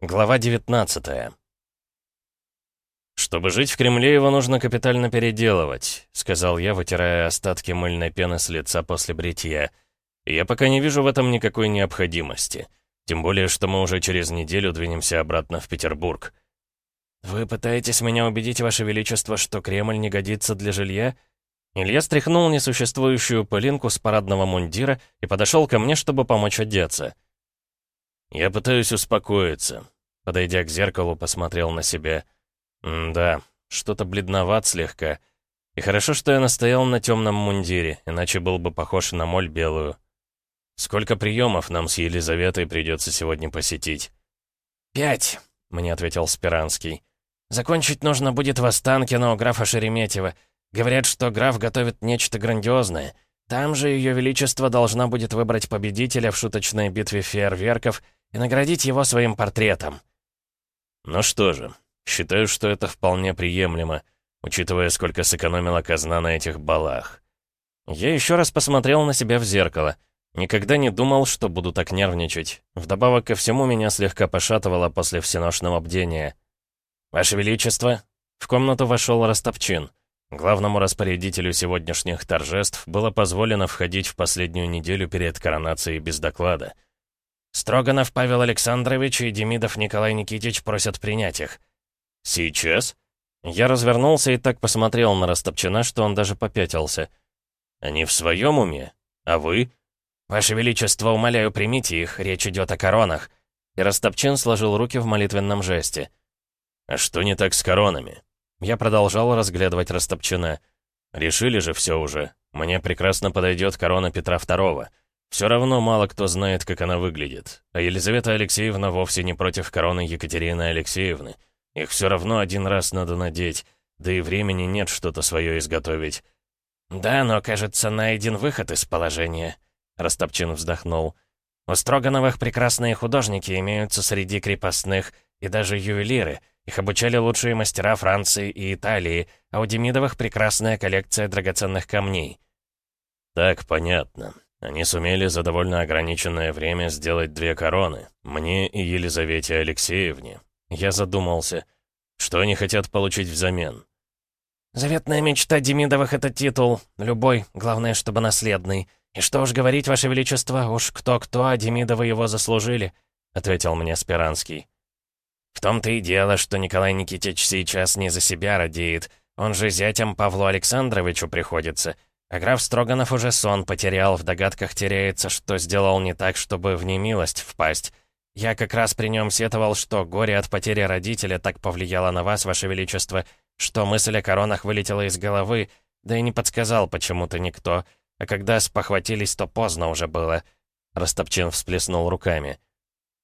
Глава 19 «Чтобы жить в Кремле, его нужно капитально переделывать», — сказал я, вытирая остатки мыльной пены с лица после бритья. «Я пока не вижу в этом никакой необходимости. Тем более, что мы уже через неделю двинемся обратно в Петербург». «Вы пытаетесь меня убедить, Ваше Величество, что Кремль не годится для жилья?» Илья стряхнул несуществующую пылинку с парадного мундира и подошел ко мне, чтобы помочь одеться. «Я пытаюсь успокоиться». Подойдя к зеркалу, посмотрел на себя. «Да, что-то бледноват слегка. И хорошо, что я настоял на темном мундире, иначе был бы похож на моль белую. Сколько приемов нам с Елизаветой придется сегодня посетить?» «Пять», — мне ответил Спиранский. «Закончить нужно будет в Останкино у графа Шереметьева. Говорят, что граф готовит нечто грандиозное». Там же Ее Величество должна будет выбрать победителя в шуточной битве фейерверков и наградить его своим портретом. Ну что же, считаю, что это вполне приемлемо, учитывая, сколько сэкономила казна на этих балах. Я еще раз посмотрел на себя в зеркало. Никогда не думал, что буду так нервничать. Вдобавок ко всему, меня слегка пошатывало после всеношного бдения. «Ваше Величество!» В комнату вошел Растопчин. Главному распорядителю сегодняшних торжеств было позволено входить в последнюю неделю перед коронацией без доклада. «Строганов Павел Александрович и Демидов Николай Никитич просят принять их». «Сейчас?» Я развернулся и так посмотрел на Растопчина, что он даже попятился. «Они в своем уме? А вы?» «Ваше Величество, умоляю, примите их, речь идет о коронах». И Растопчин сложил руки в молитвенном жесте. «А что не так с коронами?» Я продолжал разглядывать Растопчина. «Решили же все уже. Мне прекрасно подойдет корона Петра II. Все равно мало кто знает, как она выглядит. А Елизавета Алексеевна вовсе не против короны Екатерины Алексеевны. Их все равно один раз надо надеть, да и времени нет что-то свое изготовить». «Да, но, кажется, найден выход из положения», — Растопчин вздохнул. «У Строгановых прекрасные художники имеются среди крепостных и даже ювелиры». Их обучали лучшие мастера Франции и Италии, а у Демидовых прекрасная коллекция драгоценных камней. Так, понятно. Они сумели за довольно ограниченное время сделать две короны, мне и Елизавете Алексеевне. Я задумался, что они хотят получить взамен. «Заветная мечта Демидовых — это титул. Любой, главное, чтобы наследный. И что уж говорить, Ваше Величество, уж кто-кто, а Демидовы его заслужили», — ответил мне Спиранский. В том-то и дело, что Николай Никитич сейчас не за себя радеет. Он же зятям Павлу Александровичу приходится. А граф Строганов уже сон потерял, в догадках теряется, что сделал не так, чтобы в немилость впасть. Я как раз при нем сетовал, что горе от потери родителя так повлияло на вас, ваше величество, что мысль о коронах вылетела из головы, да и не подсказал почему-то никто. А когда спохватились, то поздно уже было. Растопчин всплеснул руками.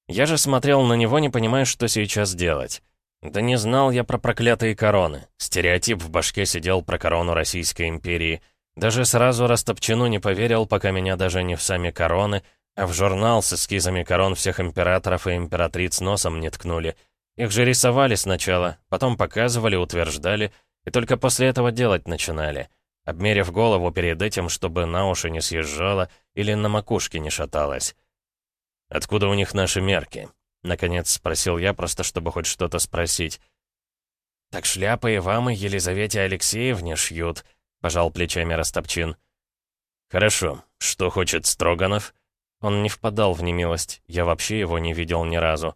Я же смотрел на него, не понимая, что сейчас делать. Да не знал я про проклятые короны. Стереотип в башке сидел про корону Российской империи. Даже сразу Растопчину не поверил, пока меня даже не в сами короны, а в журнал с эскизами корон всех императоров и императриц носом не ткнули. Их же рисовали сначала, потом показывали, утверждали, и только после этого делать начинали, обмерив голову перед этим, чтобы на уши не съезжала или на макушке не шаталась. «Откуда у них наши мерки?» Наконец спросил я, просто чтобы хоть что-то спросить. «Так шляпы и вам, и Елизавете Алексеевне шьют», — пожал плечами Растопчин. «Хорошо. Что хочет Строганов?» Он не впадал в немилость, я вообще его не видел ни разу.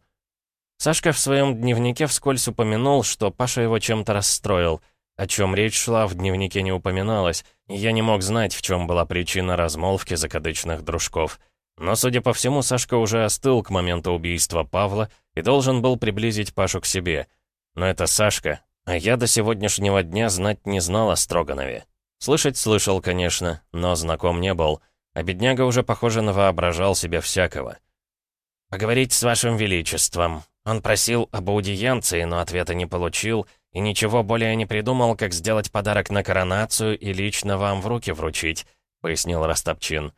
Сашка в своем дневнике вскользь упомянул, что Паша его чем-то расстроил. О чем речь шла, в дневнике не упоминалось, и я не мог знать, в чем была причина размолвки закадычных дружков. Но, судя по всему, Сашка уже остыл к моменту убийства Павла и должен был приблизить Пашу к себе. Но это Сашка, а я до сегодняшнего дня знать не знал о Строганове. Слышать слышал, конечно, но знаком не был, а бедняга уже, похоже, навоображал себе всякого. «Поговорить с вашим величеством. Он просил об аудиенции, но ответа не получил, и ничего более не придумал, как сделать подарок на коронацию и лично вам в руки вручить», — пояснил Растопчин.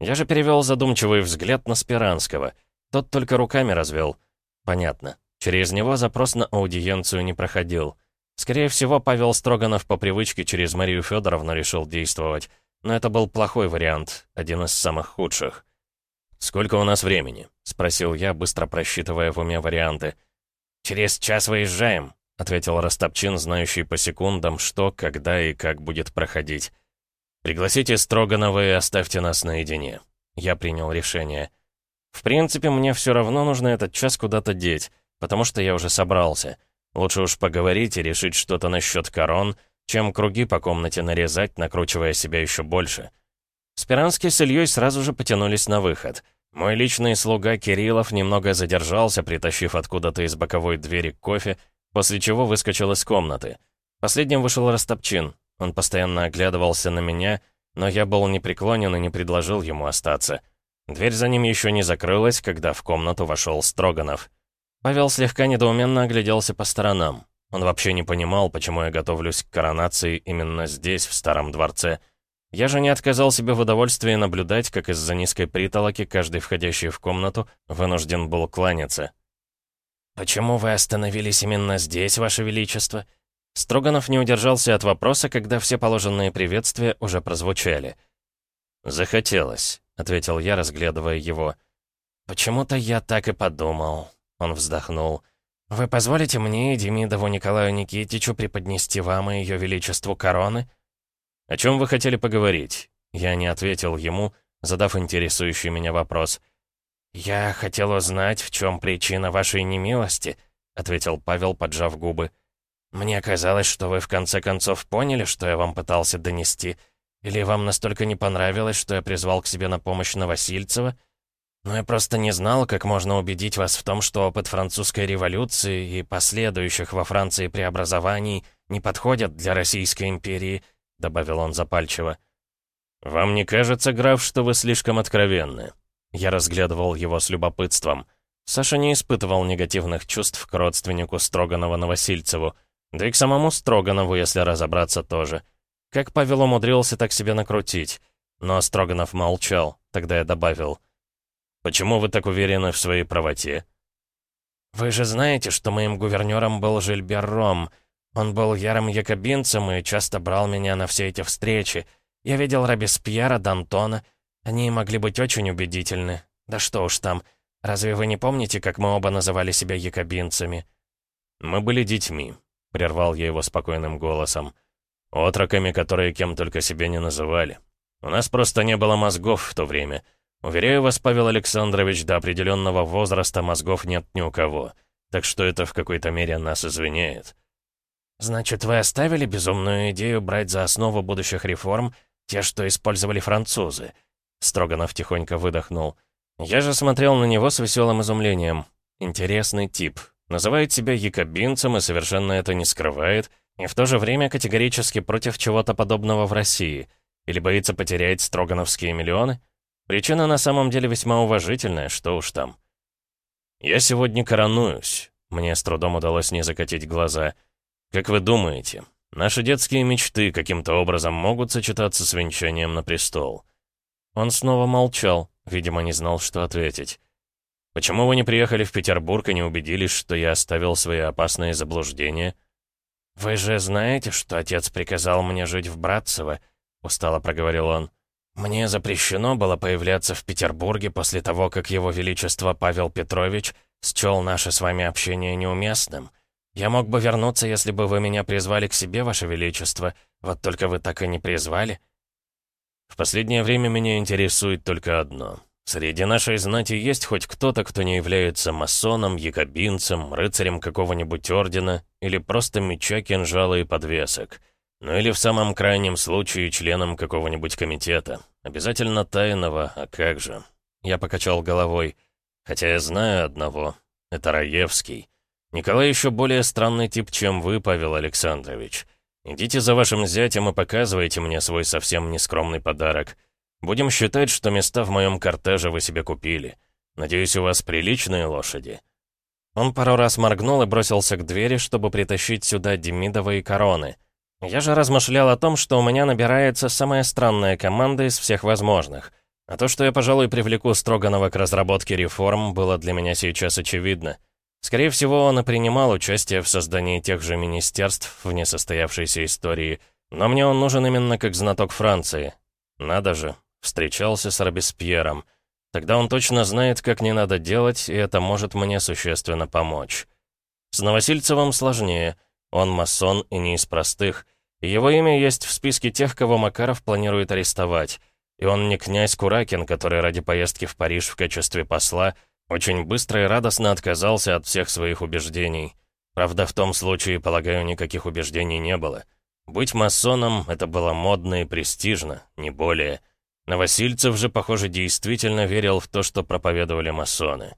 Я же перевел задумчивый взгляд на Спиранского. Тот только руками развел. Понятно. Через него запрос на аудиенцию не проходил. Скорее всего, Павел Строганов по привычке через Марию Федоровну решил действовать. Но это был плохой вариант, один из самых худших. сколько у нас времени?» — спросил я, быстро просчитывая в уме варианты. «Через час выезжаем», — ответил Растопчин, знающий по секундам, что, когда и как будет проходить. «Пригласите Строганова и оставьте нас наедине». Я принял решение. В принципе, мне все равно нужно этот час куда-то деть, потому что я уже собрался. Лучше уж поговорить и решить что-то насчет корон, чем круги по комнате нарезать, накручивая себя еще больше. Спиранский с Ильей сразу же потянулись на выход. Мой личный слуга Кириллов немного задержался, притащив откуда-то из боковой двери кофе, после чего выскочил из комнаты. Последним вышел Растопчин. Он постоянно оглядывался на меня, но я был непреклонен и не предложил ему остаться. Дверь за ним еще не закрылась, когда в комнату вошел Строганов. Павел слегка недоуменно огляделся по сторонам. Он вообще не понимал, почему я готовлюсь к коронации именно здесь, в старом дворце. Я же не отказал себе в удовольствии наблюдать, как из-за низкой притолоки каждый входящий в комнату вынужден был кланяться. «Почему вы остановились именно здесь, Ваше Величество?» Строганов не удержался от вопроса, когда все положенные приветствия уже прозвучали. «Захотелось», — ответил я, разглядывая его. «Почему-то я так и подумал», — он вздохнул. «Вы позволите мне Демидову Николаю Никитичу преподнести вам и Ее Величеству короны?» «О чем вы хотели поговорить?» Я не ответил ему, задав интересующий меня вопрос. «Я хотел узнать, в чем причина вашей немилости», — ответил Павел, поджав губы. «Мне казалось, что вы в конце концов поняли, что я вам пытался донести». Или вам настолько не понравилось, что я призвал к себе на помощь Новосильцева? Но я просто не знал, как можно убедить вас в том, что опыт французской революции и последующих во Франции преобразований не подходят для Российской империи», — добавил он запальчиво. «Вам не кажется, граф, что вы слишком откровенны?» Я разглядывал его с любопытством. Саша не испытывал негативных чувств к родственнику Строганова Новосильцеву, да и к самому Строганову, если разобраться, тоже — как Павел умудрился так себя накрутить? Но Строганов молчал. Тогда я добавил. «Почему вы так уверены в своей правоте?» «Вы же знаете, что моим гувернером был Жильбер Ром. Он был ярым якобинцем и часто брал меня на все эти встречи. Я видел Робеспьера, Д'Антона. Они могли быть очень убедительны. Да что уж там. Разве вы не помните, как мы оба называли себя якобинцами?» «Мы были детьми», — прервал я его спокойным голосом. Отроками, которые кем только себя не называли. У нас просто не было мозгов в то время. Уверяю вас, Павел Александрович, до определенного возраста мозгов нет ни у кого. Так что это в какой-то мере нас извиняет. Значит, вы оставили безумную идею брать за основу будущих реформ те, что использовали французы? Строганов тихонько выдохнул. Я же смотрел на него с веселым изумлением. Интересный тип. Называет себя якобинцем и совершенно это не скрывает — и в то же время категорически против чего-то подобного в России. Или боится потерять строгановские миллионы? Причина на самом деле весьма уважительная, что уж там. «Я сегодня коронуюсь», — мне с трудом удалось не закатить глаза. «Как вы думаете, наши детские мечты каким-то образом могут сочетаться с венчанием на престол?» Он снова молчал, видимо, не знал, что ответить. «Почему вы не приехали в Петербург и не убедились, что я оставил свои опасные заблуждения?» «Вы же знаете, что отец приказал мне жить в Братцево?» — устало проговорил он. «Мне запрещено было появляться в Петербурге после того, как его величество Павел Петрович счел наше с вами общение неуместным. Я мог бы вернуться, если бы вы меня призвали к себе, ваше величество, вот только вы так и не призвали». «В последнее время меня интересует только одно. Среди нашей знати есть хоть кто-то, кто не является масоном, якобинцем, рыцарем какого-нибудь ордена или просто меча, кинжала и подвесок. Ну или в самом крайнем случае членом какого-нибудь комитета. Обязательно тайного, а как же? Я покачал головой. Хотя я знаю одного. Это Раевский. Николай еще более странный тип, чем вы, Павел Александрович. Идите за вашим зятем и показывайте мне свой совсем нескромный подарок — Будем считать, что места в моем кортеже вы себе купили. Надеюсь, у вас приличные лошади». Он пару раз моргнул и бросился к двери, чтобы притащить сюда Демидова и короны. Я же размышлял о том, что у меня набирается самая странная команда из всех возможных. А то, что я, пожалуй, привлеку Строганова к разработке реформ, было для меня сейчас очевидно. Скорее всего, он и принимал участие в создании тех же министерств в несостоявшейся истории, но мне он нужен именно как знаток Франции. Надо же, Встречался с Робеспьером. Тогда он точно знает, как не надо делать, и это может мне существенно помочь. С Новосильцевым сложнее. Он масон и не из простых. его имя есть в списке тех, кого Макаров планирует арестовать. И он не князь Куракин, который ради поездки в Париж в качестве посла очень быстро и радостно отказался от всех своих убеждений. Правда, в том случае, полагаю, никаких убеждений не было. Быть масоном — это было модно и престижно, не более. Новосильцев же, похоже, действительно верил в то, что проповедовали масоны.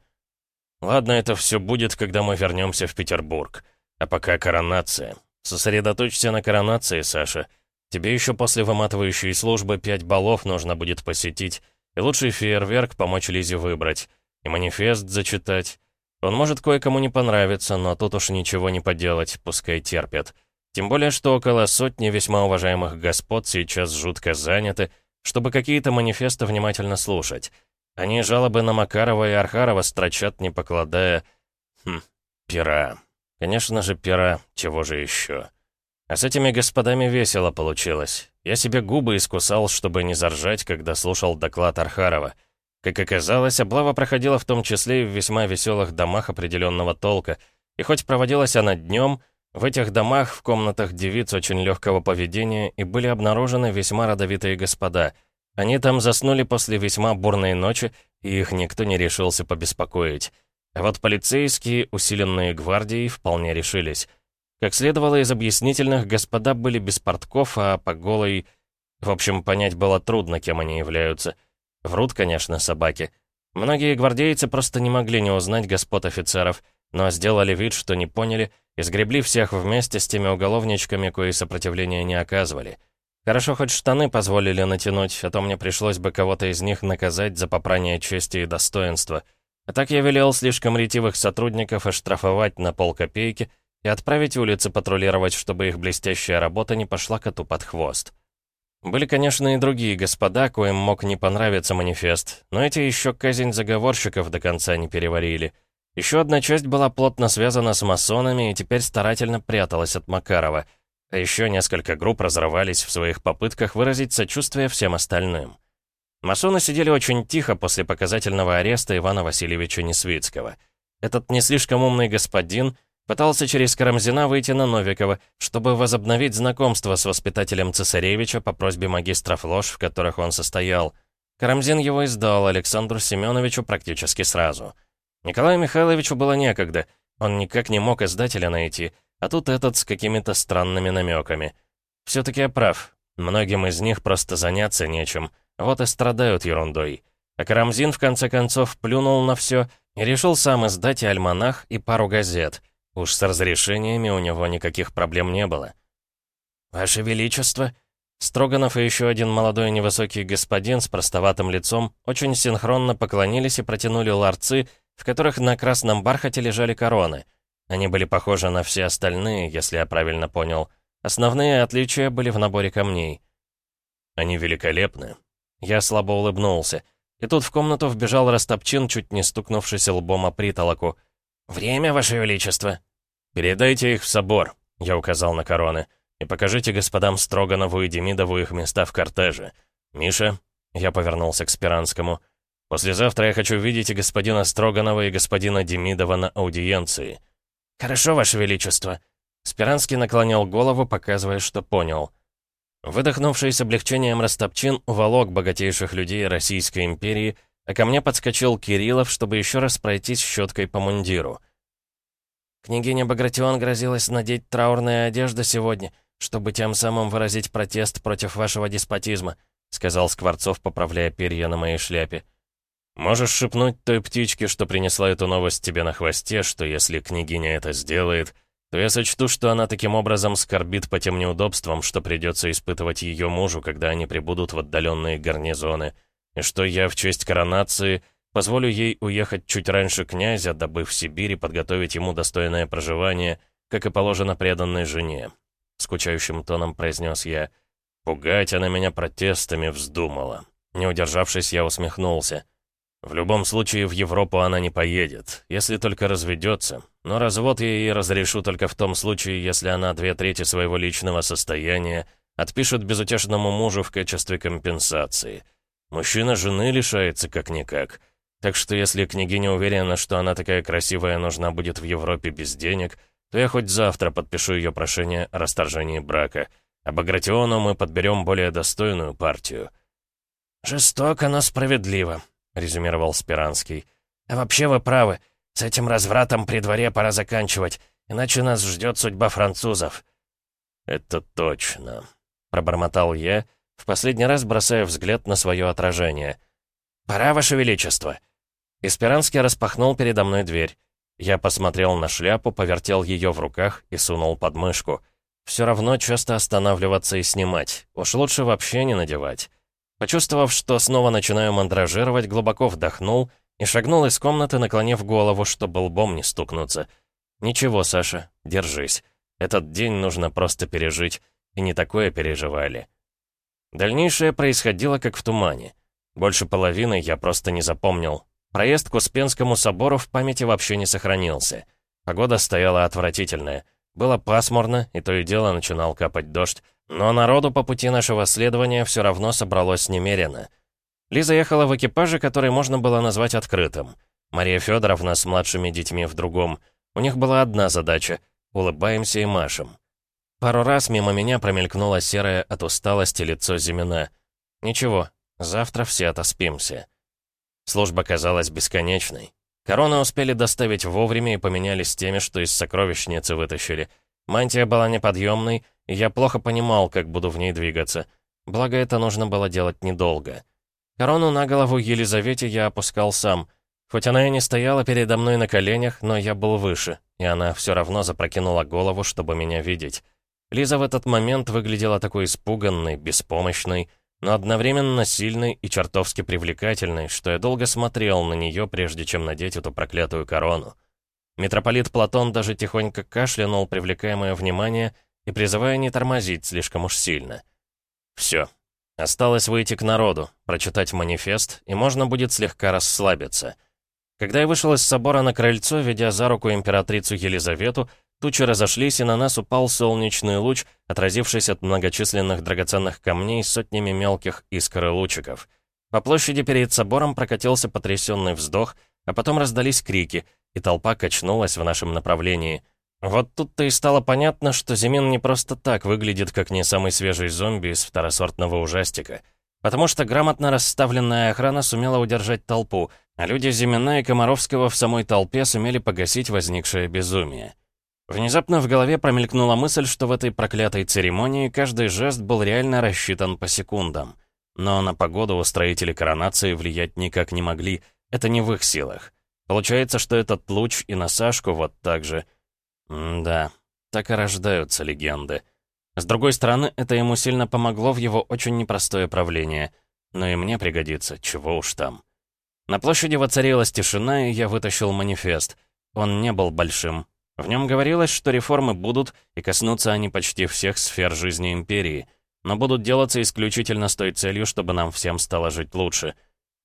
Ладно, это все будет, когда мы вернемся в Петербург. А пока коронация. Сосредоточься на коронации, Саша. Тебе еще после выматывающей службы пять баллов нужно будет посетить, и лучший фейерверк помочь Лизе выбрать, и манифест зачитать. Он может кое-кому не понравиться, но тут уж ничего не поделать, пускай терпят. Тем более, что около сотни весьма уважаемых господ сейчас жутко заняты, чтобы какие-то манифесты внимательно слушать. Они жалобы на Макарова и Архарова строчат, не покладая... Хм, пера. Конечно же, пера. Чего же еще? А с этими господами весело получилось. Я себе губы искусал, чтобы не заржать, когда слушал доклад Архарова. Как оказалось, облава проходила в том числе и в весьма веселых домах определенного толка. И хоть проводилась она днем, в этих домах, в комнатах девиц очень легкого поведения и были обнаружены весьма родовитые господа. Они там заснули после весьма бурной ночи, и их никто не решился побеспокоить. А вот полицейские, усиленные гвардией, вполне решились. Как следовало из объяснительных, господа были без портков, а по голой... В общем, понять было трудно, кем они являются. Врут, конечно, собаки. Многие гвардейцы просто не могли не узнать господ офицеров, но сделали вид, что не поняли, и сгребли всех вместе с теми уголовничками, кои сопротивления не оказывали. Хорошо, хоть штаны позволили натянуть, а то мне пришлось бы кого-то из них наказать за попрание чести и достоинства. А так я велел слишком ретивых сотрудников оштрафовать на полкопейки и отправить улицы патрулировать, чтобы их блестящая работа не пошла коту под хвост. Были, конечно, и другие господа, коим мог не понравиться манифест, но эти еще казнь заговорщиков до конца не переварили — еще одна часть была плотно связана с масонами и теперь старательно пряталась от Макарова. А еще несколько групп разрывались в своих попытках выразить сочувствие всем остальным. Масоны сидели очень тихо после показательного ареста Ивана Васильевича Несвицкого. Этот не слишком умный господин пытался через Карамзина выйти на Новикова, чтобы возобновить знакомство с воспитателем цесаревича по просьбе магистров лож, в которых он состоял. Карамзин его издал Александру Семеновичу практически сразу — Николаю Михайловичу было некогда, он никак не мог издателя найти, а тут этот с какими-то странными намеками. Все-таки я прав, многим из них просто заняться нечем, вот и страдают ерундой. А Карамзин в конце концов плюнул на все и решил сам издать и альманах, и пару газет. Уж с разрешениями у него никаких проблем не было. «Ваше Величество!» Строганов и еще один молодой невысокий господин с простоватым лицом очень синхронно поклонились и протянули ларцы, в которых на красном бархате лежали короны. Они были похожи на все остальные, если я правильно понял. Основные отличия были в наборе камней. Они великолепны. Я слабо улыбнулся. И тут в комнату вбежал Растопчин, чуть не стукнувшись лбом о притолоку. «Время, Ваше Величество!» «Передайте их в собор», — я указал на короны. «И покажите господам Строганову и Демидову их места в кортеже. Миша...» Я повернулся к Спиранскому. Послезавтра я хочу видеть и господина Строганова, и господина Демидова на аудиенции». «Хорошо, Ваше Величество». Спиранский наклонял голову, показывая, что понял. Выдохнувший с облегчением Растопчин уволок богатейших людей Российской империи, а ко мне подскочил Кириллов, чтобы еще раз пройтись щеткой по мундиру. Княгиня Багратион грозилась надеть траурные одежды сегодня, чтобы тем самым выразить протест против вашего деспотизма, сказал Скворцов, поправляя перья на моей шляпе. Можешь шепнуть той птичке, что принесла эту новость тебе на хвосте, что если княгиня это сделает, то я сочту, что она таким образом скорбит по тем неудобствам, что придется испытывать ее мужу, когда они прибудут в отдаленные гарнизоны, и что я в честь коронации позволю ей уехать чуть раньше князя, дабы в Сибири подготовить ему достойное проживание, как и положено преданной жене. Скучающим тоном произнес я. Пугать она меня протестами вздумала. Не удержавшись, я усмехнулся. В любом случае, в Европу она не поедет, если только разведется. Но развод я ей разрешу только в том случае, если она две трети своего личного состояния отпишет безутешному мужу в качестве компенсации. Мужчина жены лишается как-никак. Так что если княгиня уверена, что она такая красивая нужна будет в Европе без денег, то я хоть завтра подпишу ее прошение о расторжении брака. А Багратиону мы подберем более достойную партию». «Жестоко, но справедливо», — резюмировал Спиранский. «А вообще вы правы. С этим развратом при дворе пора заканчивать, иначе нас ждет судьба французов». «Это точно», — пробормотал я, в последний раз бросая взгляд на свое отражение. «Пора, Ваше Величество!» Испиранский распахнул передо мной дверь. Я посмотрел на шляпу, повертел ее в руках и сунул под мышку. Все равно часто останавливаться и снимать. Уж лучше вообще не надевать. Почувствовав, что снова начинаю мандражировать, глубоко вдохнул и шагнул из комнаты, наклонив голову, чтобы лбом не стукнуться. «Ничего, Саша, держись. Этот день нужно просто пережить, и не такое переживали». Дальнейшее происходило как в тумане. Больше половины я просто не запомнил. Проезд к Успенскому собору в памяти вообще не сохранился. Погода стояла отвратительная. Было пасмурно, и то и дело начинал капать дождь, но народу по пути нашего следования все равно собралось немерено. Лиза ехала в экипаже, который можно было назвать открытым. Мария Федоровна с младшими детьми в другом. У них была одна задача — улыбаемся и машем. Пару раз мимо меня промелькнуло серое от усталости лицо Зимина. Ничего, завтра все отоспимся. Служба казалась бесконечной. Короны успели доставить вовремя и поменялись теми, что из сокровищницы вытащили. Мантия была неподъемной, и я плохо понимал, как буду в ней двигаться. Благо, это нужно было делать недолго. Корону на голову Елизавете я опускал сам. Хоть она и не стояла передо мной на коленях, но я был выше, и она все равно запрокинула голову, чтобы меня видеть. Лиза в этот момент выглядела такой испуганной, беспомощной, но одновременно сильной и чертовски привлекательной, что я долго смотрел на нее, прежде чем надеть эту проклятую корону. Митрополит Платон даже тихонько кашлянул, привлекая внимание и призывая не тормозить слишком уж сильно. Все. Осталось выйти к народу, прочитать манифест, и можно будет слегка расслабиться. Когда я вышел из собора на крыльцо, ведя за руку императрицу Елизавету, Тучи разошлись, и на нас упал солнечный луч, отразившись от многочисленных драгоценных камней сотнями мелких искр лучиков. По площади перед собором прокатился потрясенный вздох, а потом раздались крики, и толпа качнулась в нашем направлении. Вот тут-то и стало понятно, что Зимин не просто так выглядит, как не самый свежий зомби из второсортного ужастика. Потому что грамотно расставленная охрана сумела удержать толпу, а люди Зимина и Комаровского в самой толпе сумели погасить возникшее безумие. Внезапно в голове промелькнула мысль, что в этой проклятой церемонии каждый жест был реально рассчитан по секундам. Но на погоду устроители коронации влиять никак не могли, это не в их силах. Получается, что этот луч и на Сашку вот так же. Да, так и рождаются легенды. С другой стороны, это ему сильно помогло в его очень непростое правление. Но и мне пригодится, чего уж там. На площади воцарилась тишина, и я вытащил манифест. Он не был большим, в нем говорилось, что реформы будут, и коснутся они почти всех сфер жизни империи, но будут делаться исключительно с той целью, чтобы нам всем стало жить лучше.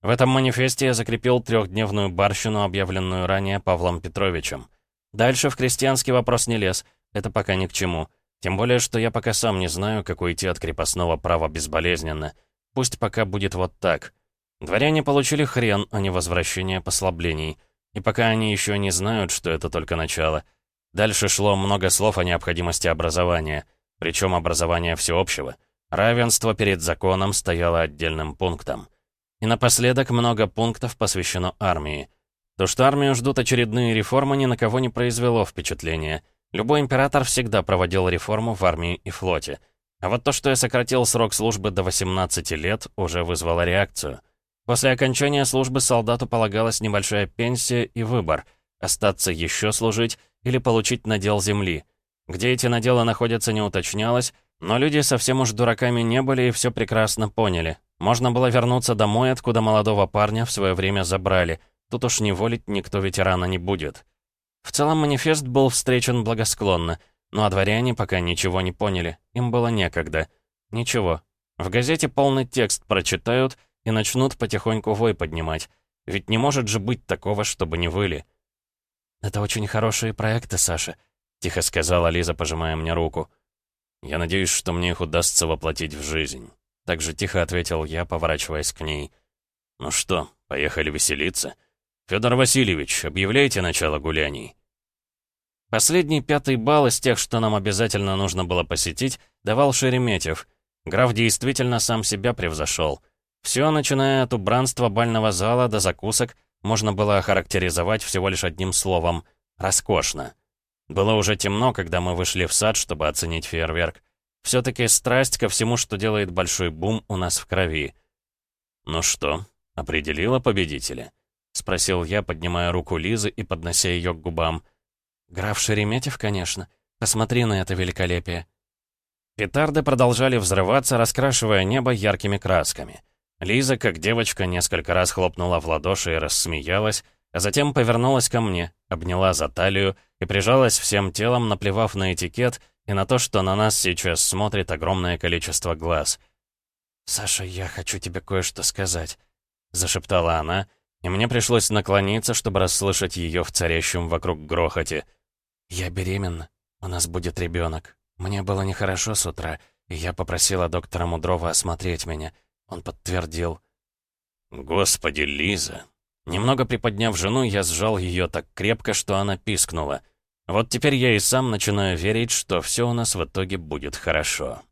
В этом манифесте я закрепил трехдневную барщину, объявленную ранее Павлом Петровичем. Дальше в крестьянский вопрос не лез, это пока ни к чему. Тем более, что я пока сам не знаю, как уйти от крепостного права безболезненно. Пусть пока будет вот так. Дворяне получили хрен, а не возвращение послаблений. И пока они еще не знают, что это только начало — Дальше шло много слов о необходимости образования, причем образования всеобщего. Равенство перед законом стояло отдельным пунктом. И напоследок много пунктов посвящено армии. То, что армию ждут очередные реформы, ни на кого не произвело впечатления. Любой император всегда проводил реформу в армии и флоте. А вот то, что я сократил срок службы до 18 лет, уже вызвало реакцию. После окончания службы солдату полагалась небольшая пенсия и выбор — остаться еще служить или получить надел земли. Где эти наделы находятся, не уточнялось, но люди совсем уж дураками не были и все прекрасно поняли. Можно было вернуться домой, откуда молодого парня в свое время забрали. Тут уж не волить никто ветерана не будет. В целом манифест был встречен благосклонно, ну а дворяне пока ничего не поняли, им было некогда. Ничего. В газете полный текст прочитают и начнут потихоньку вой поднимать. Ведь не может же быть такого, чтобы не выли. «Это очень хорошие проекты, Саша», — тихо сказала Лиза, пожимая мне руку. «Я надеюсь, что мне их удастся воплотить в жизнь». — так же тихо ответил я, поворачиваясь к ней. «Ну что, поехали веселиться? Федор Васильевич, объявляйте начало гуляний». Последний пятый балл из тех, что нам обязательно нужно было посетить, давал Шереметьев. Граф действительно сам себя превзошел. Все, начиная от убранства бального зала до закусок, можно было охарактеризовать всего лишь одним словом — роскошно. Было уже темно, когда мы вышли в сад, чтобы оценить фейерверк. Все-таки страсть ко всему, что делает большой бум у нас в крови. «Ну что, определила победителя?» — спросил я, поднимая руку Лизы и поднося ее к губам — «Граф Шереметьев, конечно. Посмотри на это великолепие». Петарды продолжали взрываться, раскрашивая небо яркими красками. Лиза, как девочка, несколько раз хлопнула в ладоши и рассмеялась, а затем повернулась ко мне, обняла за талию и прижалась всем телом, наплевав на этикет и на то, что на нас сейчас смотрит огромное количество глаз. «Саша, я хочу тебе кое-что сказать», — зашептала она, и мне пришлось наклониться, чтобы расслышать ее в царящем вокруг грохоте. «Я беременна. У нас будет ребенок. Мне было нехорошо с утра, и я попросила доктора Мудрова осмотреть меня. Он подтвердил». «Господи, Лиза!» Немного приподняв жену, я сжал ее так крепко, что она пискнула. Вот теперь я и сам начинаю верить, что все у нас в итоге будет хорошо.